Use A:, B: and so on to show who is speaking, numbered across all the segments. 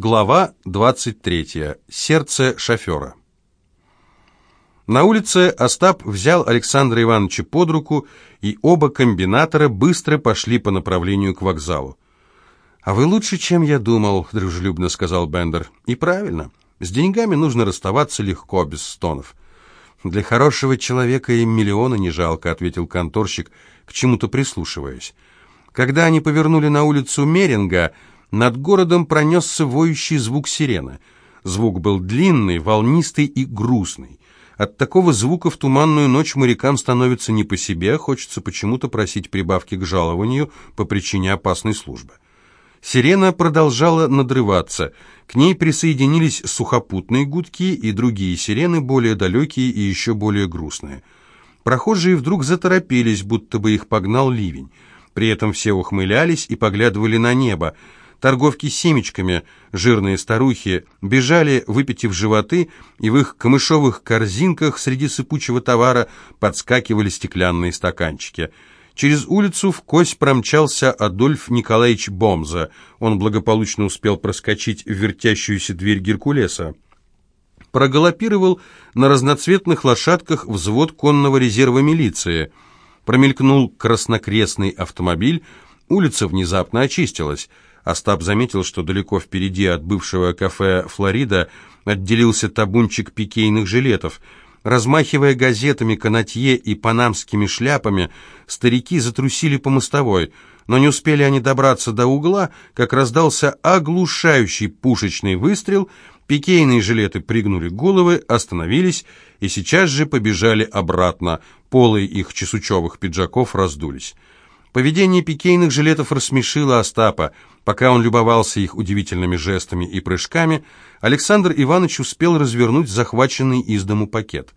A: Глава 23. Сердце шофера. На улице Остап взял Александра Ивановича под руку, и оба комбинатора быстро пошли по направлению к вокзалу. «А вы лучше, чем я думал», — дружелюбно сказал Бендер. «И правильно. С деньгами нужно расставаться легко, без стонов». «Для хорошего человека им миллиона не жалко», — ответил конторщик, к чему-то прислушиваясь. Когда они повернули на улицу Меринга, над городом пронесся воющий звук сирены. Звук был длинный, волнистый и грустный. От такого звука в туманную ночь морякам становится не по себе, хочется почему-то просить прибавки к жалованию по причине опасной службы. Сирена продолжала надрываться. К ней присоединились сухопутные гудки и другие сирены, более далекие и еще более грустные. Прохожие вдруг заторопились, будто бы их погнал ливень. При этом все ухмылялись и поглядывали на небо. Торговки семечками, жирные старухи, бежали, выпитив животы, и в их камышовых корзинках среди сыпучего товара подскакивали стеклянные стаканчики. Через улицу в кость промчался Адольф Николаевич Бомза. Он благополучно успел проскочить в вертящуюся дверь Геркулеса. Прогалопировал на разноцветных лошадках взвод конного резерва милиции. Промелькнул краснокрестный автомобиль, улица внезапно очистилась – Остап заметил, что далеко впереди от бывшего кафе «Флорида» отделился табунчик пикейных жилетов. Размахивая газетами, канатье и панамскими шляпами, старики затрусили по мостовой, но не успели они добраться до угла, как раздался оглушающий пушечный выстрел, пикейные жилеты пригнули головы, остановились и сейчас же побежали обратно, полы их чесучевых пиджаков раздулись. Поведение пикейных жилетов рассмешило Остапа. Пока он любовался их удивительными жестами и прыжками, Александр Иванович успел развернуть захваченный из дому пакет.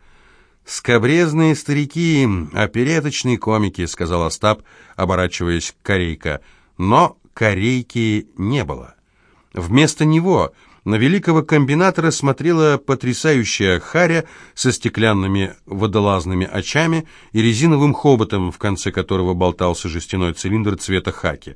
A: «Скобрезные старики, опереточные комики», — сказал Остап, оборачиваясь к Корейка. Но Корейки не было. Вместо него на великого комбинатора смотрела потрясающая харя со стеклянными водолазными очами и резиновым хоботом, в конце которого болтался жестяной цилиндр цвета хаки.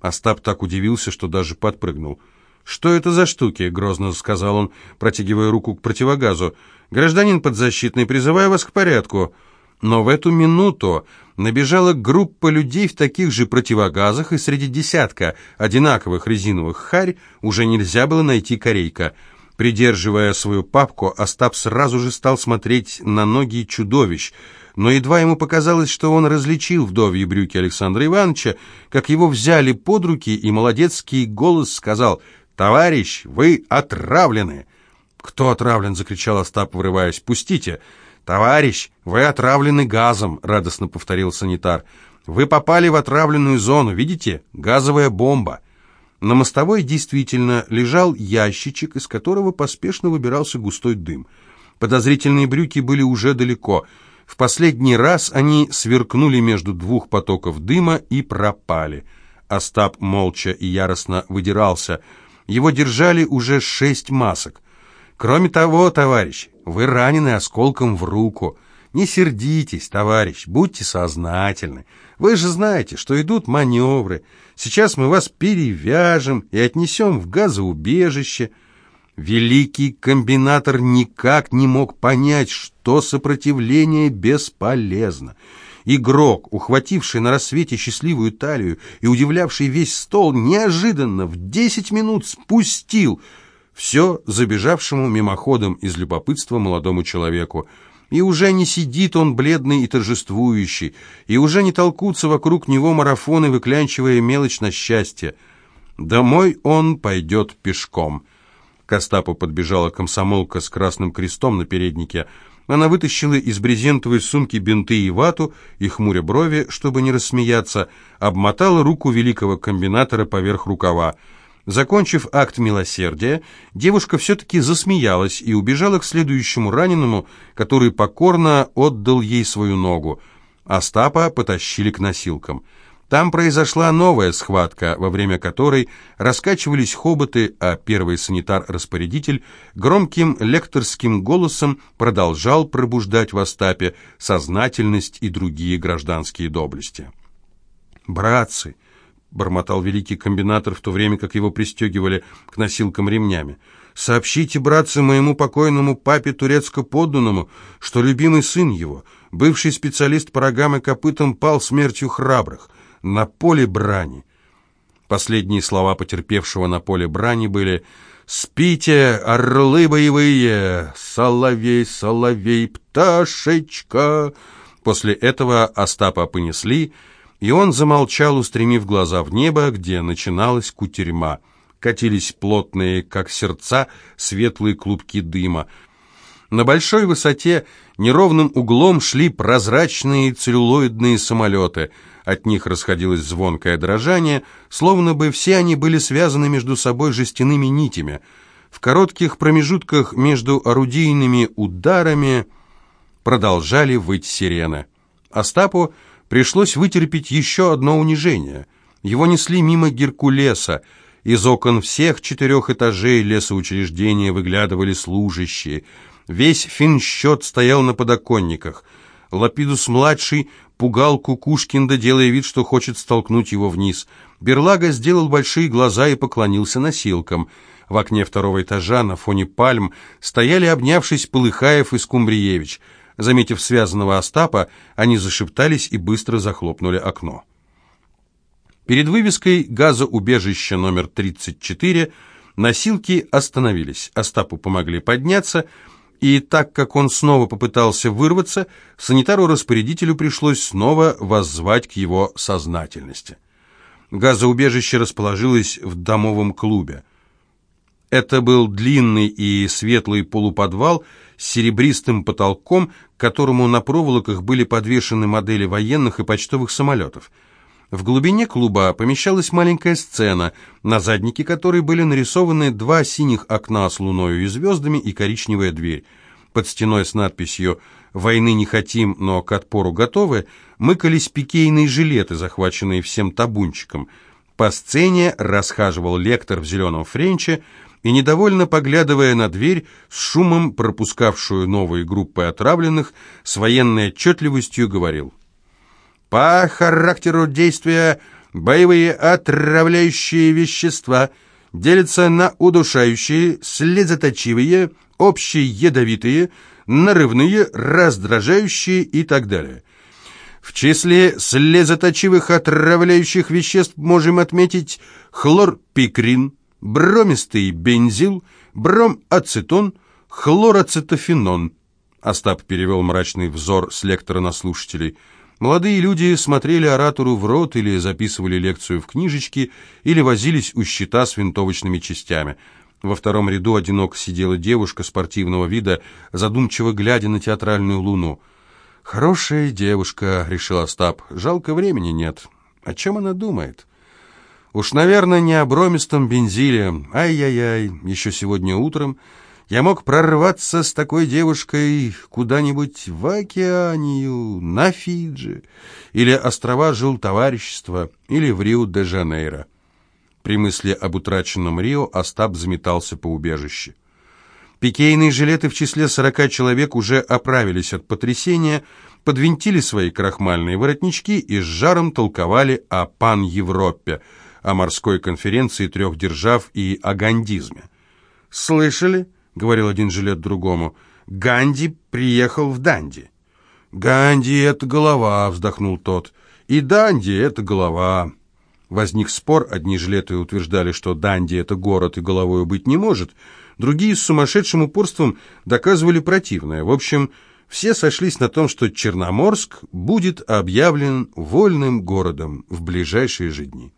A: Остап так удивился, что даже подпрыгнул. «Что это за штуки?» — грозно сказал он, протягивая руку к противогазу. «Гражданин подзащитный, призываю вас к порядку». Но в эту минуту набежала группа людей в таких же противогазах, и среди десятка одинаковых резиновых харь уже нельзя было найти корейка. Придерживая свою папку, Остап сразу же стал смотреть на ноги чудовищ, но едва ему показалось, что он различил вдовьи брюки Александра Ивановича, как его взяли под руки, и молодецкий голос сказал «Товарищ, вы отравлены!» «Кто отравлен?» — закричал Остап, врываясь. «Пустите!» «Товарищ, вы отравлены газом», — радостно повторил санитар. «Вы попали в отравленную зону, видите? Газовая бомба». На мостовой действительно лежал ящичек, из которого поспешно выбирался густой дым. Подозрительные брюки были уже далеко. В последний раз они сверкнули между двух потоков дыма и пропали. Остап молча и яростно выдирался. Его держали уже шесть масок. Кроме того, товарищи, вы ранены осколком в руку. Не сердитесь, товарищ, будьте сознательны. Вы же знаете, что идут маневры. Сейчас мы вас перевяжем и отнесем в газоубежище. Великий комбинатор никак не мог понять, что сопротивление бесполезно. Игрок, ухвативший на рассвете счастливую талию и удивлявший весь стол, неожиданно в десять минут спустил все забежавшему мимоходом из любопытства молодому человеку. И уже не сидит он бледный и торжествующий, и уже не толкутся вокруг него марафоны, выклянчивая мелочь на счастье. Домой он пойдет пешком. К Остапу подбежала комсомолка с красным крестом на переднике. Она вытащила из брезентовой сумки бинты и вату, и, хмуря брови, чтобы не рассмеяться, обмотала руку великого комбинатора поверх рукава. Закончив акт милосердия, девушка все-таки засмеялась и убежала к следующему раненому, который покорно отдал ей свою ногу. Остапа потащили к носилкам. Там произошла новая схватка, во время которой раскачивались хоботы, а первый санитар-распорядитель громким лекторским голосом продолжал пробуждать в Остапе сознательность и другие гражданские доблести. «Братцы, бормотал великий комбинатор, в то время как его пристегивали к носилкам ремнями. «Сообщите, братцы, моему покойному папе турецко-подданному, что любимый сын его, бывший специалист по рогам и копытам, пал смертью храбрых на поле брани». Последние слова потерпевшего на поле брани были «Спите, орлы боевые, соловей, соловей, пташечка!» После этого Остапа понесли, и он замолчал, устремив глаза в небо, где начиналась кутерьма. Катились плотные, как сердца, светлые клубки дыма. На большой высоте неровным углом шли прозрачные целлюлоидные самолеты. От них расходилось звонкое дрожание, словно бы все они были связаны между собой жестяными нитями. В коротких промежутках между орудийными ударами продолжали выть сирены. Остапу пришлось вытерпеть еще одно унижение. Его несли мимо Геркулеса. Из окон всех четырех этажей лесоучреждения выглядывали служащие. Весь финсчет стоял на подоконниках. Лапидус-младший пугал Кукушкинда, делая вид, что хочет столкнуть его вниз. Берлага сделал большие глаза и поклонился носилкам. В окне второго этажа на фоне пальм стояли, обнявшись, Полыхаев и Скумбриевич — Заметив связанного Остапа, они зашептались и быстро захлопнули окно. Перед вывеской газоубежища номер 34 носилки остановились. Остапу помогли подняться, и так как он снова попытался вырваться, санитару-распорядителю пришлось снова воззвать к его сознательности. Газоубежище расположилось в домовом клубе. Это был длинный и светлый полуподвал с серебристым потолком, к которому на проволоках были подвешены модели военных и почтовых самолетов. В глубине клуба помещалась маленькая сцена, на заднике которой были нарисованы два синих окна с луною и звездами и коричневая дверь. Под стеной с надписью «Войны не хотим, но к отпору готовы» мыкались пикейные жилеты, захваченные всем табунчиком. По сцене расхаживал лектор в зеленом френче, и, недовольно поглядывая на дверь, с шумом пропускавшую новые группы отравленных, с военной отчетливостью говорил. «По характеру действия боевые отравляющие вещества делятся на удушающие, слезоточивые, общие ядовитые, нарывные, раздражающие и так далее». В числе слезоточивых отравляющих веществ можем отметить хлорпикрин, бромистый бензил, бромацетон, хлороцетофенон. Остап перевел мрачный взор с лектора на слушателей. Молодые люди смотрели оратору в рот или записывали лекцию в книжечки, или возились у щита с винтовочными частями. Во втором ряду одиноко сидела девушка спортивного вида, задумчиво глядя на театральную луну. «Хорошая девушка», — решил Остап. «Жалко, времени нет. О чем она думает?» Уж, наверное, не о бромистом бензиле. Ай-яй-яй, еще сегодня утром я мог прорваться с такой девушкой куда-нибудь в Океанию, на Фиджи, или острова Жилтоварищества, или в Рио-де-Жанейро. При мысли об утраченном Рио Остап заметался по убежище. Пикейные жилеты в числе сорока человек уже оправились от потрясения, подвинтили свои крахмальные воротнички и с жаром толковали о пан-Европе – о морской конференции трех держав и о гандизме. «Слышали?» — говорил один жилет другому. «Ганди приехал в Данди». «Ганди — это голова», — вздохнул тот. «И Данди — это голова». Возник спор, одни жилеты утверждали, что Данди — это город и головою быть не может, другие с сумасшедшим упорством доказывали противное. В общем, все сошлись на том, что Черноморск будет объявлен вольным городом в ближайшие же дни.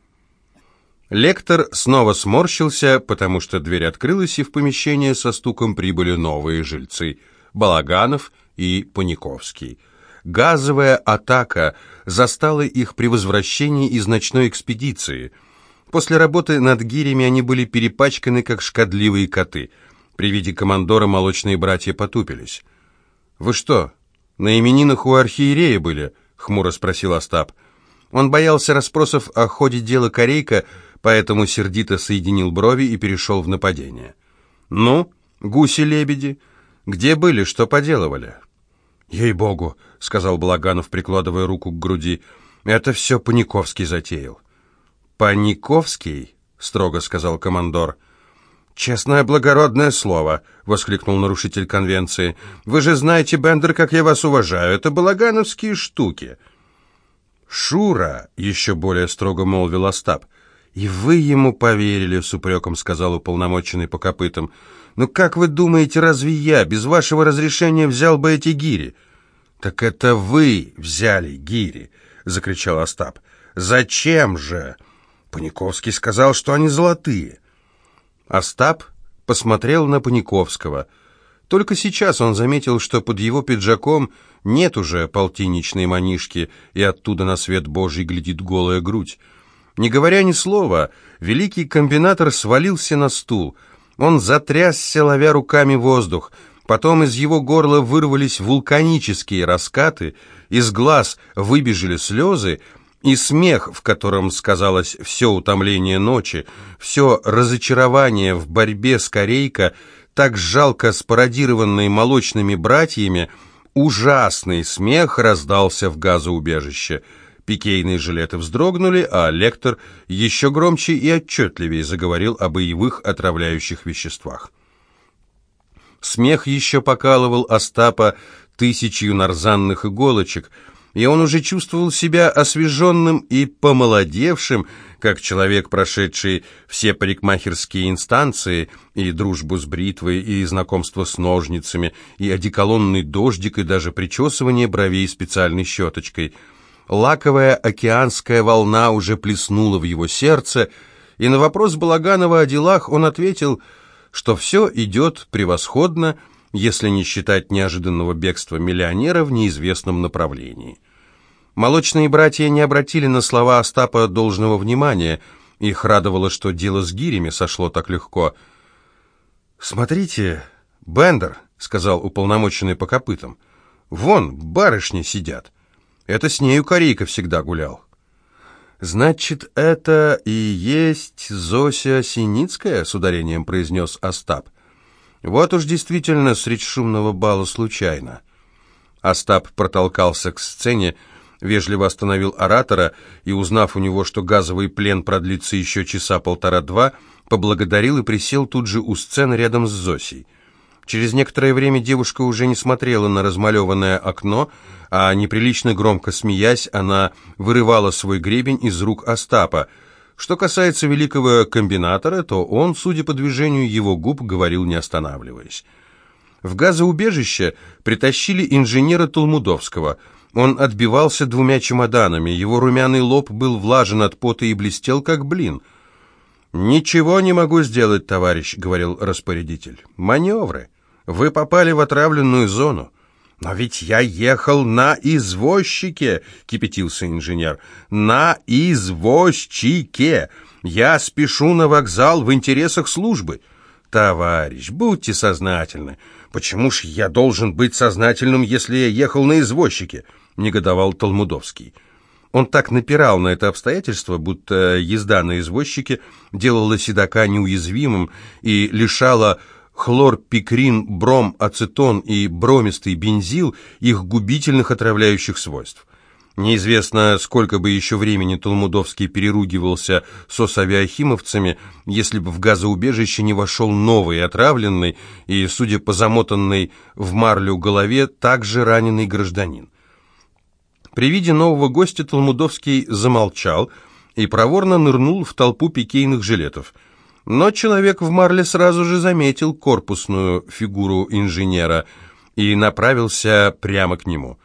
A: Лектор снова сморщился, потому что дверь открылась, и в помещение со стуком прибыли новые жильцы – Балаганов и Паниковский. Газовая атака застала их при возвращении из ночной экспедиции. После работы над гирями они были перепачканы, как шкодливые коты. При виде командора молочные братья потупились. «Вы что, на именинах у архиерея были?» — хмуро спросил Остап. Он боялся расспросов о ходе дела Корейка, поэтому сердито соединил брови и перешел в нападение. «Ну, гуси-лебеди, где были, что поделывали?» «Ей-богу», — сказал Благанов, прикладывая руку к груди, — «это все Паниковский затеял». «Паниковский?» — строго сказал командор. «Честное благородное слово!» — воскликнул нарушитель конвенции. «Вы же знаете, Бендер, как я вас уважаю. Это балагановские штуки!» «Шура!» — еще более строго молвил Остап. «И вы ему поверили», — с упреком сказал уполномоченный по копытам. «Ну как вы думаете, разве я без вашего разрешения взял бы эти гири?» «Так это вы взяли гири!» — закричал Остап. «Зачем же?» Паниковский сказал, что они золотые. Остап посмотрел на Паниковского. Только сейчас он заметил, что под его пиджаком нет уже полтинничной манишки, и оттуда на свет Божий глядит голая грудь. Не говоря ни слова, великий комбинатор свалился на стул. Он затрясся, ловя руками воздух. Потом из его горла вырвались вулканические раскаты, из глаз выбежали слезы, и смех, в котором сказалось все утомление ночи, все разочарование в борьбе с Корейко, так жалко спародированной молочными братьями, ужасный смех раздался в газоубежище. Пикейные жилеты вздрогнули, а лектор еще громче и отчетливее заговорил о боевых отравляющих веществах. Смех еще покалывал Остапа тысячью нарзанных иголочек — и он уже чувствовал себя освеженным и помолодевшим, как человек, прошедший все парикмахерские инстанции, и дружбу с бритвой, и знакомство с ножницами, и одеколонный дождик, и даже причесывание бровей специальной щеточкой. Лаковая океанская волна уже плеснула в его сердце, и на вопрос Балаганова о делах он ответил, что все идет превосходно, если не считать неожиданного бегства миллионера в неизвестном направлении. Молочные братья не обратили на слова Остапа должного внимания. Их радовало, что дело с гирями сошло так легко. «Смотрите, Бендер», — сказал уполномоченный по копытам, — «вон, барышни сидят. Это с нею Корейка всегда гулял». «Значит, это и есть Зося Синицкая?» — с ударением произнес Остап. «Вот уж действительно средь шумного бала случайно». Остап протолкался к сцене, — вежливо остановил оратора и, узнав у него, что газовый плен продлится еще часа полтора-два, поблагодарил и присел тут же у сцены рядом с Зосей. Через некоторое время девушка уже не смотрела на размалеванное окно, а неприлично громко смеясь, она вырывала свой гребень из рук Остапа. Что касается великого комбинатора, то он, судя по движению его губ, говорил не останавливаясь. В газоубежище притащили инженера Толмудовского – он отбивался двумя чемоданами, его румяный лоб был влажен от пота и блестел, как блин. «Ничего не могу сделать, товарищ», — говорил распорядитель. «Маневры. Вы попали в отравленную зону». «Но ведь я ехал на извозчике», — кипятился инженер. «На извозчике! Я спешу на вокзал в интересах службы». «Товарищ, будьте сознательны. Почему ж я должен быть сознательным, если я ехал на извозчике?» негодовал Толмудовский. Он так напирал на это обстоятельство, будто езда на извозчике делала седока неуязвимым и лишала хлорпикрин, бром, ацетон и бромистый бензил их губительных отравляющих свойств. Неизвестно, сколько бы еще времени Толмудовский переругивался со авиахимовцами, если бы в газоубежище не вошел новый отравленный и, судя по замотанной в марлю голове, также раненый гражданин. При виде нового гостя Толмудовский замолчал и проворно нырнул в толпу пикейных жилетов. Но человек в марле сразу же заметил корпусную фигуру инженера и направился прямо к нему.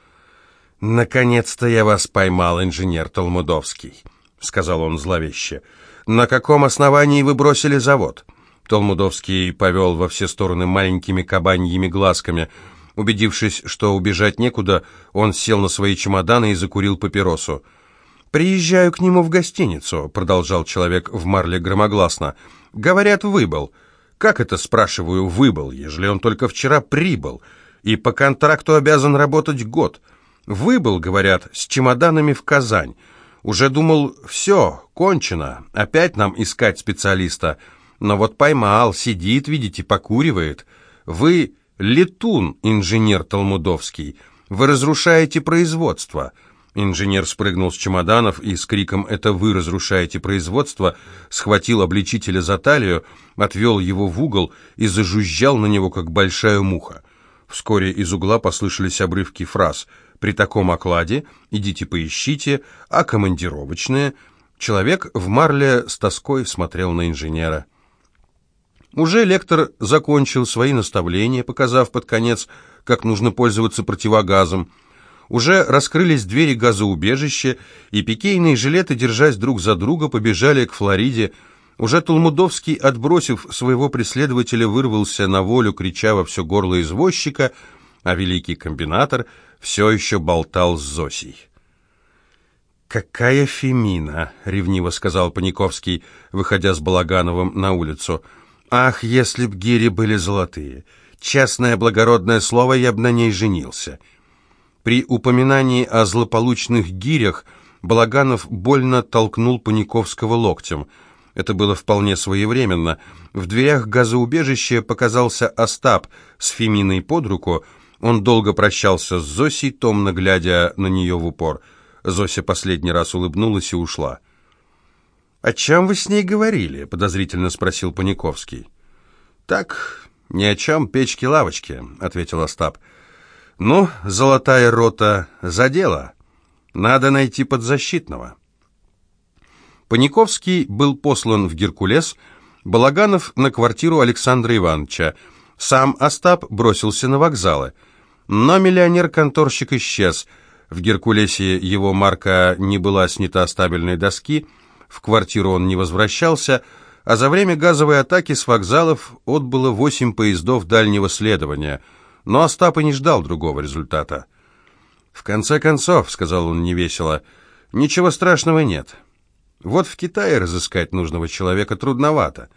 A: «Наконец-то я вас поймал, инженер Толмудовский», — сказал он зловеще. «На каком основании вы бросили завод?» Толмудовский повел во все стороны маленькими кабаньими глазками — Убедившись, что убежать некуда, он сел на свои чемоданы и закурил папиросу. «Приезжаю к нему в гостиницу», — продолжал человек в марле громогласно. «Говорят, выбыл. Как это, спрашиваю, выбыл, ежели он только вчера прибыл и по контракту обязан работать год? Выбыл, говорят, с чемоданами в Казань. Уже думал, все, кончено, опять нам искать специалиста. Но вот поймал, сидит, видите, покуривает. Вы летун, инженер Толмудовский. Вы разрушаете производство. Инженер спрыгнул с чемоданов и с криком «Это вы разрушаете производство!» схватил обличителя за талию, отвел его в угол и зажужжал на него, как большая муха. Вскоре из угла послышались обрывки фраз «При таком окладе идите поищите», а командировочные Человек в марле с тоской смотрел на инженера. Уже лектор закончил свои наставления, показав под конец, как нужно пользоваться противогазом. Уже раскрылись двери газоубежища, и пикейные жилеты, держась друг за друга, побежали к Флориде. Уже Толмудовский, отбросив своего преследователя, вырвался на волю, крича во все горло извозчика, а великий комбинатор все еще болтал с Зосей. «Какая Фемина!» — ревниво сказал Паниковский, выходя с Балагановым на улицу. «Ах, если б гири были золотые! Честное благородное слово, я б на ней женился!» При упоминании о злополучных гирях Балаганов больно толкнул Паниковского локтем. Это было вполне своевременно. В дверях газоубежища показался Остап с Феминой под руку. Он долго прощался с Зосей, томно глядя на нее в упор. Зося последний раз улыбнулась и ушла. «О чем вы с ней говорили?» — подозрительно спросил Паниковский. «Так, ни о чем, печки-лавочки», — ответил Остап. «Ну, золотая рота, за дело. Надо найти подзащитного». Паниковский был послан в Геркулес, Балаганов на квартиру Александра Ивановича. Сам Остап бросился на вокзалы. Но миллионер-конторщик исчез. В Геркулесе его марка не была снята с табельной доски, в квартиру он не возвращался, а за время газовой атаки с вокзалов отбыло восемь поездов дальнего следования – но Остап и не ждал другого результата. «В конце концов», — сказал он невесело, — «ничего страшного нет. Вот в Китае разыскать нужного человека трудновато.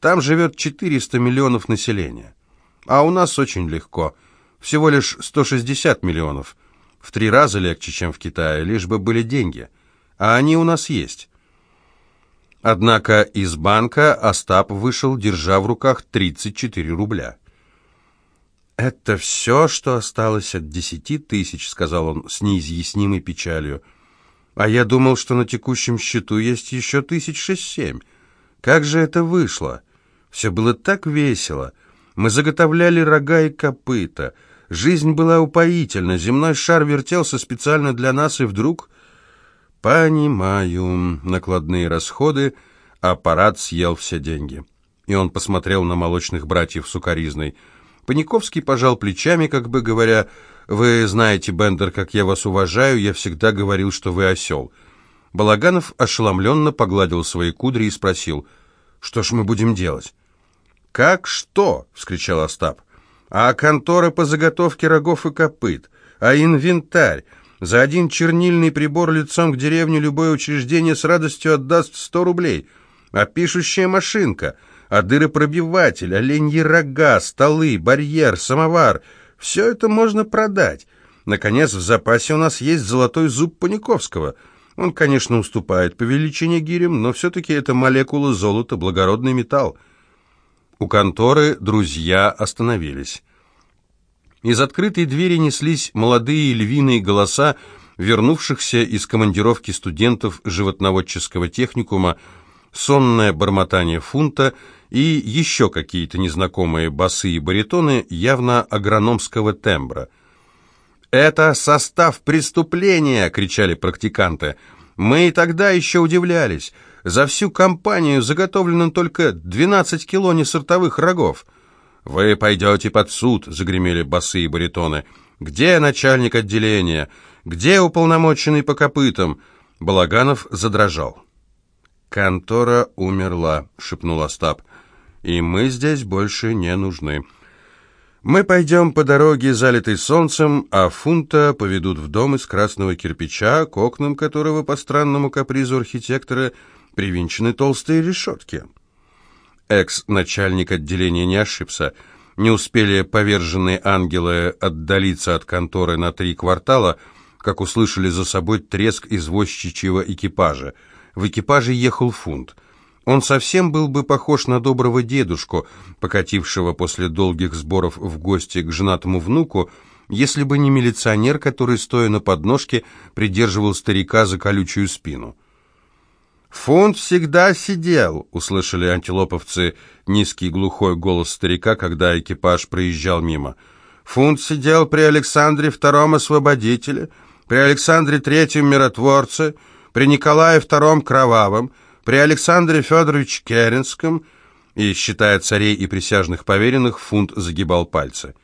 A: Там живет 400 миллионов населения. А у нас очень легко. Всего лишь 160 миллионов. В три раза легче, чем в Китае, лишь бы были деньги. А они у нас есть». Однако из банка Остап вышел, держа в руках 34 рубля. «Это все, что осталось от десяти тысяч», — сказал он с неизъяснимой печалью. «А я думал, что на текущем счету есть еще тысяч шесть-семь. Как же это вышло? Все было так весело. Мы заготовляли рога и копыта. Жизнь была упоительна, земной шар вертелся специально для нас, и вдруг...» «Понимаю. Накладные расходы. Аппарат съел все деньги». И он посмотрел на молочных братьев сукаризной — Паниковский пожал плечами, как бы говоря, «Вы знаете, Бендер, как я вас уважаю, я всегда говорил, что вы осел». Балаганов ошеломленно погладил свои кудри и спросил, «Что ж мы будем делать?» «Как что?» — вскричал Остап. «А конторы по заготовке рогов и копыт? А инвентарь? За один чернильный прибор лицом к деревне любое учреждение с радостью отдаст сто рублей. А пишущая машинка? А дыропробиватель, оленьи рога, столы, барьер, самовар — все это можно продать. Наконец, в запасе у нас есть золотой зуб Паниковского. Он, конечно, уступает по величине гирям, но все-таки это молекула золота, благородный металл. У конторы друзья остановились. Из открытой двери неслись молодые львиные голоса, вернувшихся из командировки студентов животноводческого техникума, сонное бормотание фунта — и еще какие-то незнакомые басы и баритоны явно агрономского тембра. «Это состав преступления!» — кричали практиканты. «Мы и тогда еще удивлялись. За всю компанию заготовлено только 12 кило несортовых рогов». «Вы пойдете под суд!» — загремели басы и баритоны. «Где начальник отделения? Где уполномоченный по копытам?» Балаганов задрожал. «Контора умерла», — шепнул Остап и мы здесь больше не нужны. Мы пойдем по дороге, залитой солнцем, а фунта поведут в дом из красного кирпича, к окнам которого по странному капризу архитектора привинчены толстые решетки. Экс-начальник отделения не ошибся. Не успели поверженные ангелы отдалиться от конторы на три квартала, как услышали за собой треск извозчичьего экипажа. В экипаже ехал фунт — он совсем был бы похож на доброго дедушку, покатившего после долгих сборов в гости к женатому внуку, если бы не милиционер, который, стоя на подножке, придерживал старика за колючую спину. «Фунт всегда сидел», — услышали антилоповцы низкий глухой голос старика, когда экипаж проезжал мимо. «Фунт сидел при Александре II Освободителе, при Александре III Миротворце, при Николае II Кровавом, при Александре Федоровиче Керенском, и, считая царей и присяжных поверенных, Фунт загибал пальцы.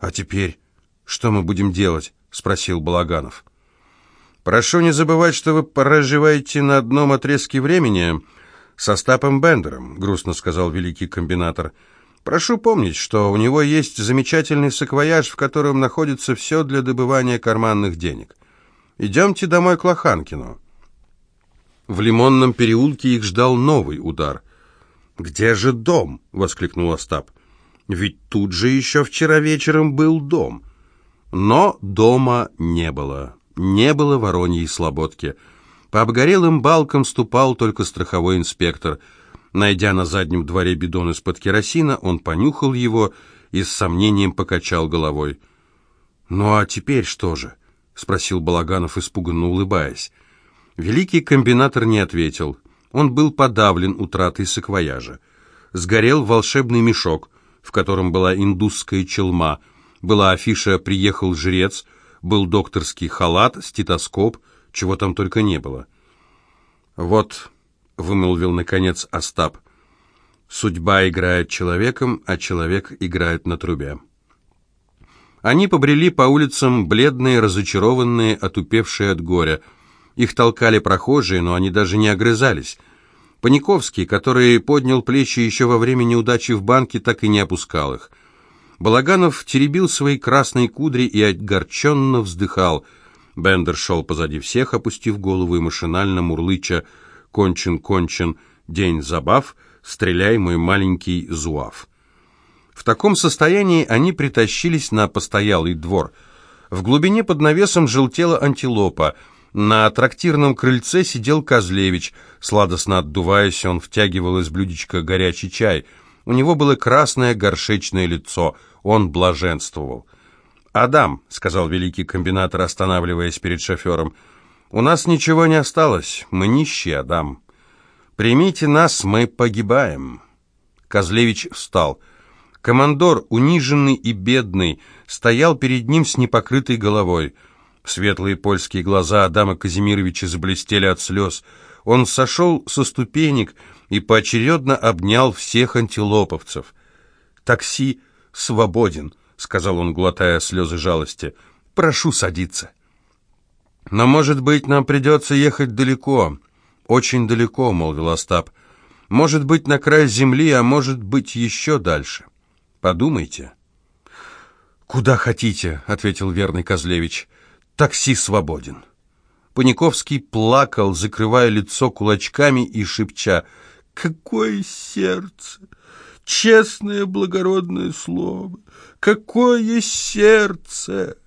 A: «А теперь что мы будем делать?» — спросил Балаганов. «Прошу не забывать, что вы проживаете на одном отрезке времени со Стапом Бендером», — грустно сказал великий комбинатор. «Прошу помнить, что у него есть замечательный саквояж, в котором находится все для добывания карманных денег. Идемте домой к Лоханкину». В Лимонном переулке их ждал новый удар. «Где же дом?» — воскликнул Остап. «Ведь тут же еще вчера вечером был дом». Но дома не было не было Вороньей Слободки. По обгорелым балкам ступал только страховой инспектор. Найдя на заднем дворе бидон из-под керосина, он понюхал его и с сомнением покачал головой. «Ну а теперь что же?» — спросил Балаганов, испуганно улыбаясь. Великий комбинатор не ответил. Он был подавлен утратой саквояжа. Сгорел волшебный мешок, в котором была индусская челма. Была афиша «Приехал жрец», был докторский халат, стетоскоп, чего там только не было. «Вот», — вымолвил наконец Остап, — «судьба играет человеком, а человек играет на трубе». Они побрели по улицам, бледные, разочарованные, отупевшие от горя. Их толкали прохожие, но они даже не огрызались. Паниковский, который поднял плечи еще во время неудачи в банке, так и не опускал их. Балаганов теребил свои красные кудри и огорченно вздыхал. Бендер шел позади всех, опустив голову и машинально мурлыча «Кончен, кончен, день забав, стреляй, мой маленький зуав». В таком состоянии они притащились на постоялый двор. В глубине под навесом желтела антилопа. На трактирном крыльце сидел Козлевич. Сладостно отдуваясь, он втягивал из блюдечка горячий чай. У него было красное горшечное лицо — он блаженствовал. «Адам», — сказал великий комбинатор, останавливаясь перед шофером, — «у нас ничего не осталось, мы нищие, Адам. Примите нас, мы погибаем». Козлевич встал. Командор, униженный и бедный, стоял перед ним с непокрытой головой. Светлые польские глаза Адама Казимировича заблестели от слез. Он сошел со ступенек и поочередно обнял всех антилоповцев. Такси свободен», — сказал он, глотая слезы жалости. «Прошу садиться». «Но, может быть, нам придется ехать далеко, очень далеко», — молвил Остап. «Может быть, на край земли, а может быть, еще дальше. Подумайте». «Куда хотите», — ответил верный Козлевич. «Такси свободен». Паниковский плакал, закрывая лицо кулачками и шепча «Какое сердце! Честное благородное слово! Какое сердце!»